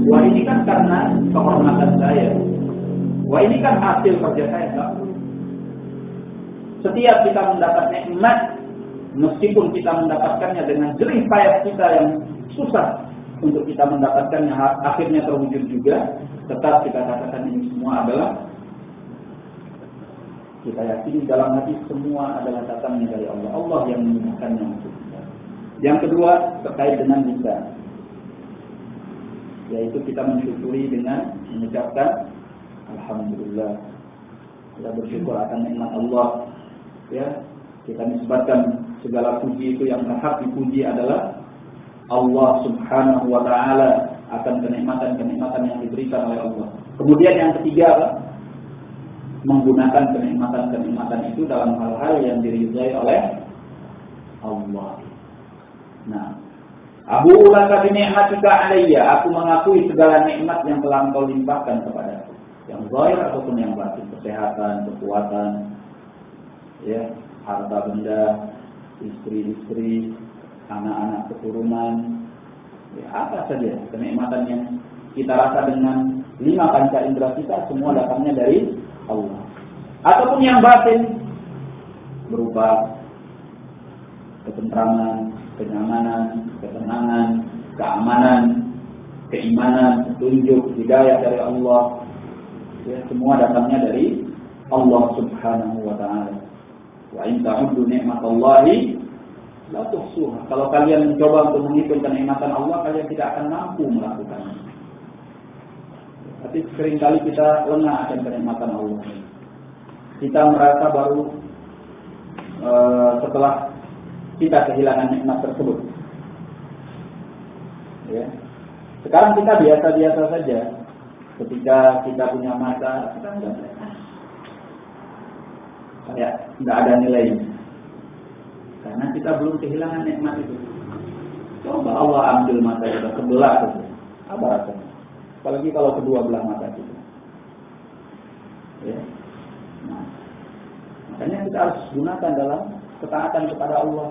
Wah ini kan karena kehormatan saya. Wah ini kan hasil kerja saya. Setiap kita mendapat nikmat, meskipun kita mendapatkannya dengan jerih payah kita yang susah untuk kita mendapatkannya akhirnya terwujud juga, tetap kita katakan ini semua adalah kita yakini dalam hati semua adalah datangnya dari Allah. Allah yang memudahkannya untuk kita. Yang kedua terkait dengan lisan. Yaitu kita mensyukuri dengan mengucapkan Alhamdulillah. Kita bersyukur akan nikmat Allah. Ya, kita nisbatkan segala puji itu yang berhak dipuji adalah Allah Subhanahu wa taala akan kenikmatan-kenikmatan yang diberikan oleh Allah. Kemudian yang ketiga apa? Menggunakan kenikmatan-kenikmatan itu dalam hal-hal yang diridhai oleh Allah. Nah, Abu laka bi ni'matika alayya, aku mengakui segala nikmat yang telah engkau limpahkan kepada Yang zahir ataupun yang batin, kesehatan, kekuatan, ya, harta benda, istri-istri, anak-anak keturunan, ya, apa saja kenikmatan yang kita rasa dengan lima panca indera kita semua datangnya dari Allah. Ataupun yang batin berupa ketentraman, kenyamanan, ketenangan, keamanan, keimanan, petunjuk, hidayah dari Allah. Ya, semua datangnya dari Allah Subhanahu wa taala. Wa in ta'uddu ni'matallahi la tuhsuha. Kalau kalian mencoba untuk menghitung kenikmatan Allah, kalian tidak akan mampu melakukannya. Tapi sering kali kita lengah akan kenikmatan Allah. Kita merasa baru uh, setelah kita kehilangan nikmat tersebut. Ya. Sekarang kita biasa-biasa saja. Ketika kita punya mata, kita enggak kayak nggak ada nilainya. Karena kita belum kehilangan nikmat itu. Coba Allah ambil mata kita sebelah saja. Apa rasanya? Apalagi kalau kedua belah mata kita. Ya. Nah, makanya kita harus gunakan dalam ketaatan kepada Allah.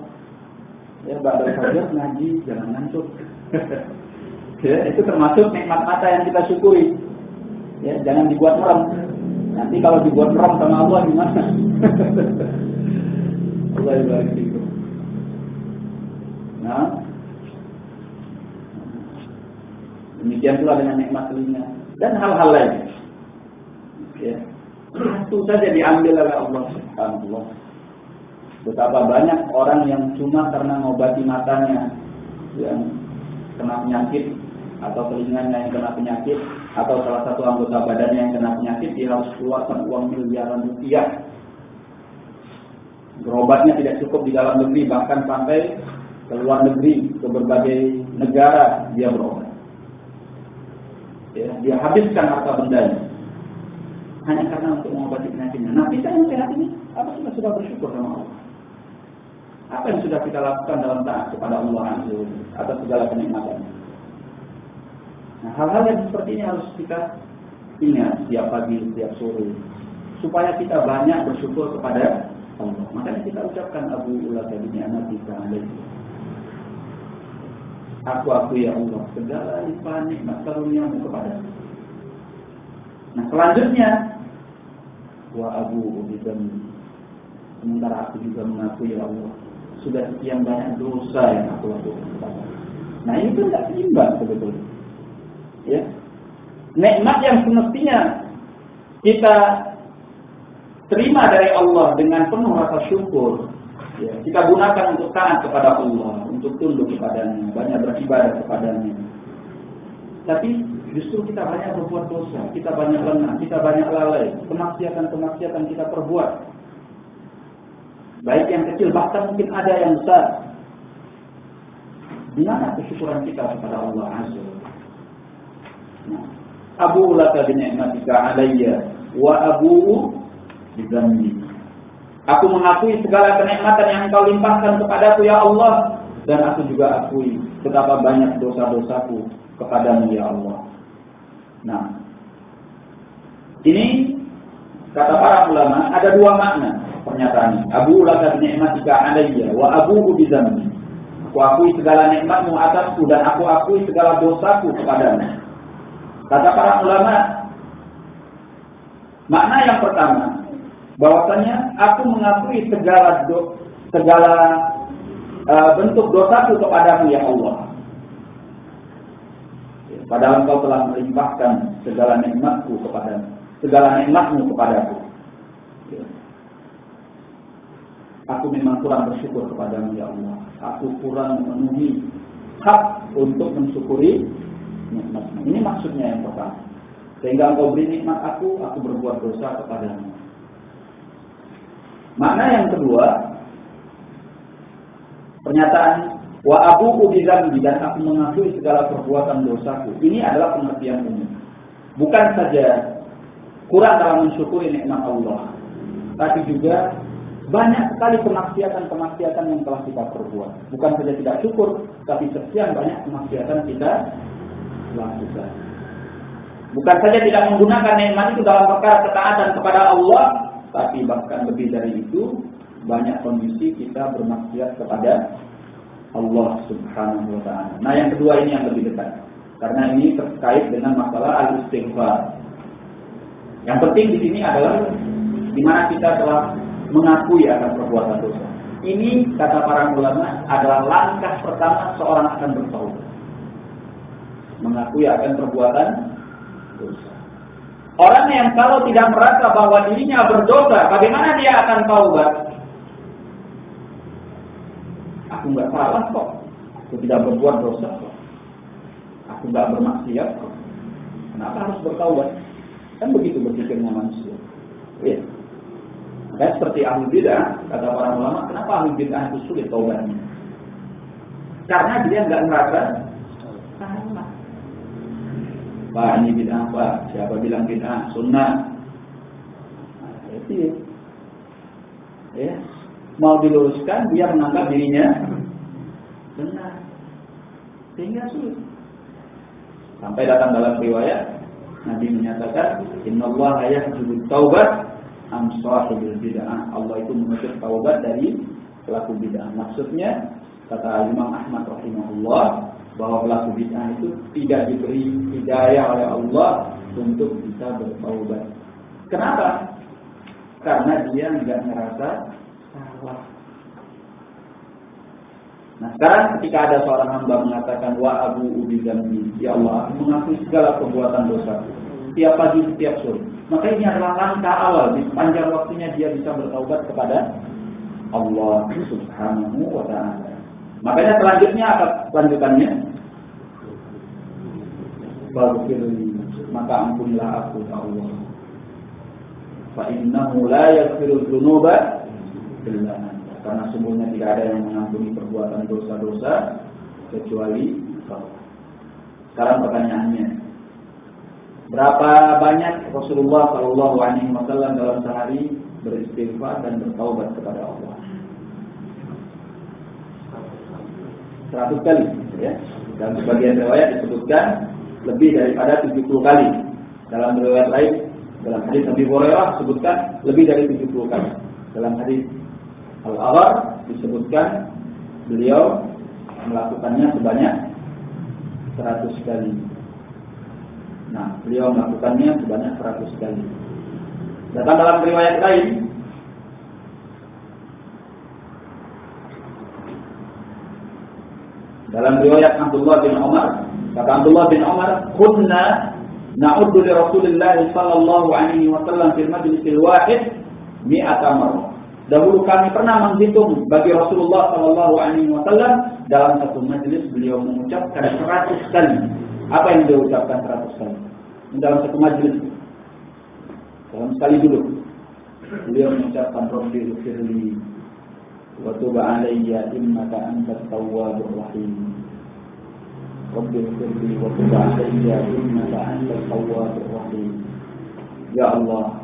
Ya, badal saja ngaji jangan ngantuk. ya, itu termasuk nikmat mata yang kita syukuri. Ya, jangan dibuat merem. Nanti kalau dibuat merem sama Allah gimana? Allah barik itu. Nah, demikian pula dengan nikmat telinga dan hal-hal lain. Ya, itu saja diambil oleh Allah Subhanahu Betapa banyak orang yang cuma karena ngobati matanya yang kena penyakit atau telinganya yang kena penyakit atau salah satu anggota badannya yang kena penyakit dia harus keluarkan uang miliaran rupiah. Berobatnya tidak cukup di dalam negeri bahkan sampai ke luar negeri ke berbagai negara dia berobat. Ya, dia habiskan harta bendanya hanya karena untuk mengobati penyakitnya. Nah kita yang sehat ini apa sudah sudah bersyukur sama Allah? Apa yang sudah kita lakukan dalam taat kepada Allah atas segala kenikmatan? Nah, hal-hal yang seperti ini harus kita ingat setiap pagi, setiap sore, supaya kita banyak bersyukur kepada Allah. Makanya kita ucapkan Abu Ulah ini anak kita Aku aku ya Allah, segala limpahan nikmat karuniamu kepada Nah selanjutnya, wa Abu Ubidan Sementara aku juga mengakui ya Allah, sudah sekian banyak dosa yang aku lakukan Nah itu tidak seimbang sebetulnya. Ya. Nikmat yang semestinya kita terima dari Allah dengan penuh rasa syukur. Ya, kita gunakan untuk taat kepada Allah, untuk tunduk kepadanya, banyak beribadah kepadanya. Tapi justru kita banyak berbuat dosa, kita banyak lengah, kita banyak lalai, kemaksiatan-kemaksiatan kita perbuat baik yang kecil bahkan mungkin ada yang besar. Di mana kesyukuran kita kepada Allah Azza Abu laka bi ni'matika alayya wa abu bi Aku mengakui segala kenikmatan yang Engkau limpahkan kepadaku ya Allah dan aku juga akui betapa banyak dosa-dosaku kepadamu ya Allah. Nah, ini kata para ulama ada dua makna pernyataan Abu laka ni'matika alayya wa abu bi dzambi. Aku akui segala nikmatmu atasku dan aku akui segala dosaku kepadamu. Kata para ulama, makna yang pertama, bahwasanya aku mengakui segala do, segala uh, bentuk dosaku kepadamu ya Allah. Padahal engkau telah melimpahkan segala nikmatku kepadamu, segala nikmatmu kepadaku. Aku memang kurang bersyukur kepadamu ya Allah. Aku kurang memenuhi hak untuk mensyukuri nikmatmu. Ini maksudnya yang pertama. Sehingga engkau beri nikmat aku, aku berbuat dosa kepadamu. Makna yang kedua, pernyataan wa abu ubizambi dan aku mengakui segala perbuatan dosaku. Ini adalah pengertian umum. Bukan saja kurang dalam mensyukuri nikmat Allah, tapi juga banyak sekali kemaksiatan-kemaksiatan yang telah kita perbuat. Bukan saja tidak syukur, tapi sekian banyak kemaksiatan kita lakukan. Bukan saja tidak menggunakan nikmat itu dalam perkara ketaatan kepada Allah, tapi bahkan lebih dari itu banyak kondisi kita bermaksiat kepada Allah Subhanahu wa taala. Nah, yang kedua ini yang lebih dekat. Karena ini terkait dengan masalah al-istighfar. Yang penting di sini adalah di mana kita telah mengakui akan perbuatan dosa. Ini kata para ulama adalah langkah pertama seorang akan bertaubat. Mengakui akan perbuatan dosa. Orang yang kalau tidak merasa bahwa dirinya berdosa, bagaimana dia akan taubat? Aku nggak salah kok. Aku tidak berbuat dosa kok. Aku nggak bermaksiat kok. Kenapa harus bertaubat? Kan begitu berpikirnya manusia. Ya. Dan seperti ahli bidah, kata para ulama, kenapa ahli bidah itu sulit taubatnya? Karena dia nggak merasa. Pak ini bid'ah apa? Siapa bilang bid'ah? Sunnah. Nah, itu ya. ya. Mau diluruskan, dia menganggap dirinya benar. Sehingga sulit. Sampai datang dalam riwayat, Nabi menyatakan, Inna Allah yahjubut taubat am sahibil bid'ah. Allah itu menutup taubat dari pelaku bid'ah. Maksudnya kata Imam Ahmad rahimahullah bahwa pelaku bid'ah itu tidak diberi hidayah oleh Allah untuk bisa bertaubat. Kenapa? Karena dia tidak merasa salah. Nah sekarang ketika ada seorang hamba mengatakan wa abu ubi zambi, ya Allah, aku mengakui segala perbuatan dosa, setiap pagi, setiap sore. Maka ini adalah langkah awal di sepanjang waktunya dia bisa bertaubat kepada Allah Subhanahu wa taala. Makanya selanjutnya apa lanjutannya? Baghfirli, maka ampunilah aku ya Allah. Fa innahu la yaghfiru dzunuba illa. Karena sungguhnya tidak ada yang mengampuni perbuatan dosa-dosa kecuali Engkau. Sekarang pertanyaannya, Berapa banyak Rasulullah Shallallahu Alaihi Wasallam dalam sehari beristighfar dan bertaubat kepada Allah? Seratus kali, ya. Dan sebagian riwayat disebutkan lebih daripada 70 kali. Dalam riwayat lain, dalam hadis Nabi Hurairah disebutkan lebih dari 70 kali. Dalam hadis Al-Aghar disebutkan beliau melakukannya sebanyak 100 kali. Nah, beliau melakukannya sebanyak 100 kali. Datang dalam riwayat lain, dalam riwayat Abdullah bin Umar, kata Abdullah bin Umar, "Kunna na'uddu li Rasulillah sallallahu alaihi wasallam fil majlisil wahid mi'ata marrah." Dahulu kami pernah menghitung bagi Rasulullah sallallahu alaihi wasallam dalam satu majelis beliau mengucapkan 100 kali. Apa yang dia ucapkan 100 kali? dalam satu majelis dalam sekali duduk beliau mengucapkan Rabbi firli tub alayya innaka antat tawwabur rahim. Rabbi firli wa tub alayya innaka antat tawwabur rahim. Ya Allah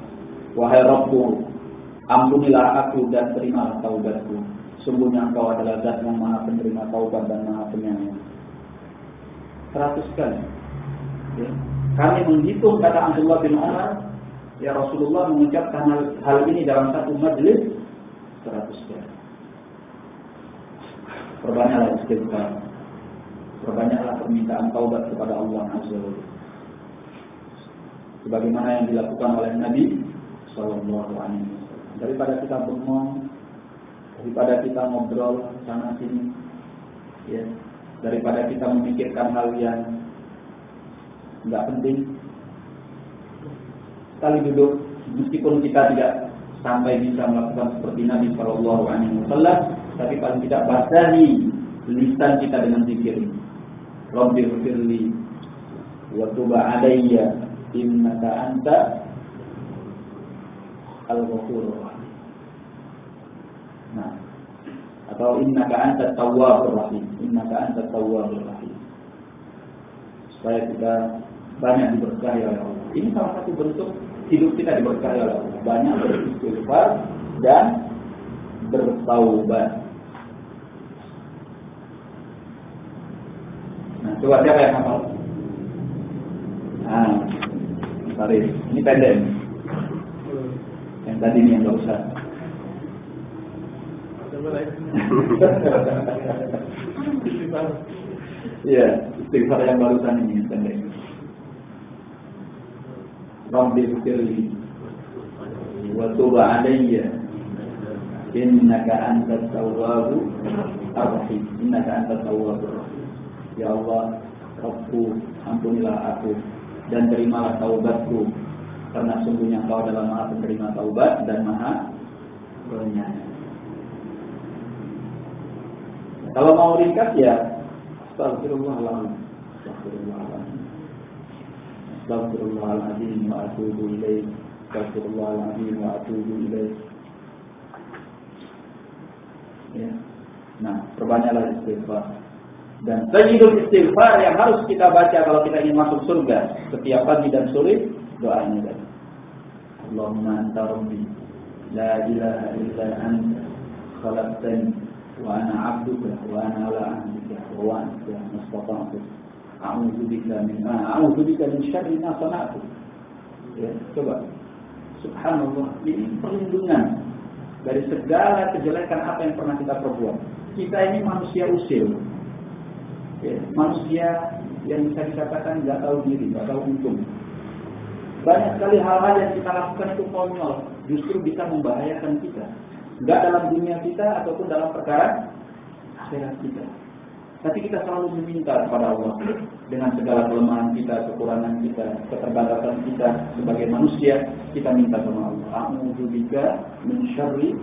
wahai Rabbku ampunilah aku dan terimalah taubatku. Sungguhnya engkau adalah zat yang maha penerima taubat dan maha penyayang. Seratus kali. Ya. Kami menghitung kata Abdullah bin Umar, ya Rasulullah mengucapkan hal, hal ini dalam satu majelis 100 kali. Perbanyaklah istighfar. Perbanyaklah permintaan taubat kepada Allah Azza wa Sebagaimana yang dilakukan oleh Nabi Sallallahu Alaihi Wasallam. Daripada kita bengong, daripada kita ngobrol sana sini, ya, daripada kita memikirkan hal yang nggak penting. Sekali duduk, meskipun kita tidak sampai bisa melakukan seperti Nabi Shallallahu Alaihi Wasallam, tapi paling tidak basahi lisan kita dengan zikir ini. Rabbi firli wa tuba alayya innaka anta al-ghafurur rahim. Nah, atau innaka anta tawwabur rahim. Innaka anta tawwabur rahim. Supaya kita banyak diberkahi oleh Allah. Ini salah satu bentuk hidup kita diberkahi oleh Allah. Banyak beristighfar dan bertaubat. Nah, coba siapa yang hafal? Nah, Farid. Ini pendek. Yang tadi nih yang gak usah. Iya, istighfar yang barusan ini pendek. Rabbi fikirli wa tuba alayya innaka antat tawwabu ar-rahim innaka antat tawwabu ya Allah Rabbu ampunilah aku dan terimalah taubatku. Karena sungguhnya Engkau adalah Maha penerima taubat dan Maha penyayang. Kalau mau ringkas ya Astagfirullahaladzim Astagfirullahaladzim Astagfirullahaladzim wa atubu ilaih. Astagfirullahaladzim wa atubu ilaih. Ya. Nah, perbanyaklah istighfar dan sayyidul istighfar yang harus kita baca kalau kita ingin masuk surga setiap pagi dan sore doa ini tadi. Allahumma anta rabbi la ilaha illa anta khalaqtani wa ana 'abduka wa ana 'ala ahdika wa wa'dika mastata'tu a'udzu bika min a'udzu bika min syarri ma. Ya, coba. Subhanallah, ini perlindungan dari segala kejelekan apa yang pernah kita perbuat. Kita ini manusia usil, ya, manusia yang bisa dikatakan nggak tahu diri, nggak tahu untung. Banyak sekali hal-hal yang kita lakukan itu konyol, justru bisa membahayakan kita. Nggak dalam dunia kita ataupun dalam perkara akhirat kita. Tapi kita selalu meminta kepada Allah dengan segala kelemahan kita, kekurangan kita, keterbatasan kita sebagai manusia, kita minta sama Allah. A'udzubika min syarri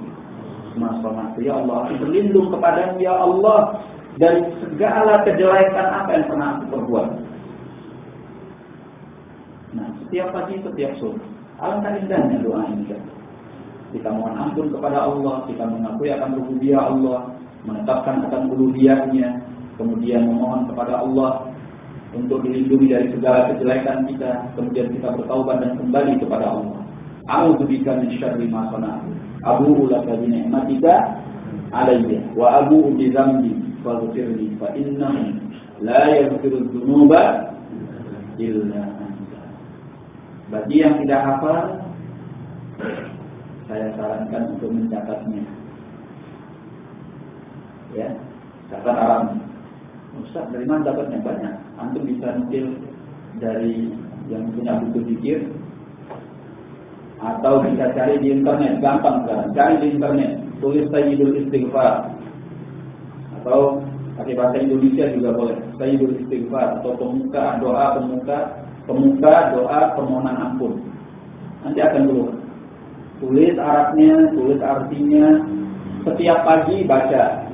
Ya Allah, berlindung kepadamu ya Allah dari segala kejelekan apa yang pernah aku perbuat. Nah, setiap pagi, setiap sore. Alangkah indahnya doa ini kan. Kita mohon ampun kepada Allah, kita mengakui akan rububiyah Allah, menetapkan akan uluhiyahnya, kemudian memohon kepada Allah untuk dilindungi dari segala kejelekan kita, kemudian kita bertaubat dan kembali kepada Allah. A'udzubika min syarri ma sana'tu. Abu'u laka bi ni'matika alayya wa abu'u bi dzambi faghfirli fa innahu la yaghfiru dzunuba illa. Bagi yang tidak hafal saya sarankan untuk mencatatnya. Ya, catat Arab. Ustaz, dari mana dapatnya banyak? Antum bisa nukil dari yang punya buku pikir atau bisa cari di internet, gampang sekarang. Cari di internet, tulis Sayyidul Istighfar atau pakai bahasa Indonesia juga boleh. Sayyidul Istighfar atau pemuka doa pemuka pemuka doa permohonan ampun. Nanti akan keluar. Tulis Arabnya, tulis artinya. Setiap pagi baca.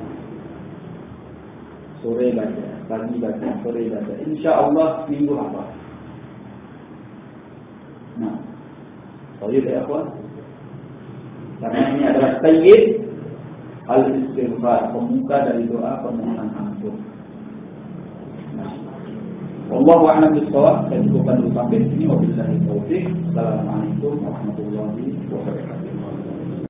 Sore baca, pagi baca, sore baca. Insya Allah minggu apa? Nah, Tayyib ya. Karena ini adalah tayyib al-istighfar, pemuka dari doa permohonan ampun. Nah, Allah a'lam bishawab. Saya cukupkan dulu sampai di sini. Wabillahi taufiq. Assalamualaikum warahmatullahi wabarakatuh.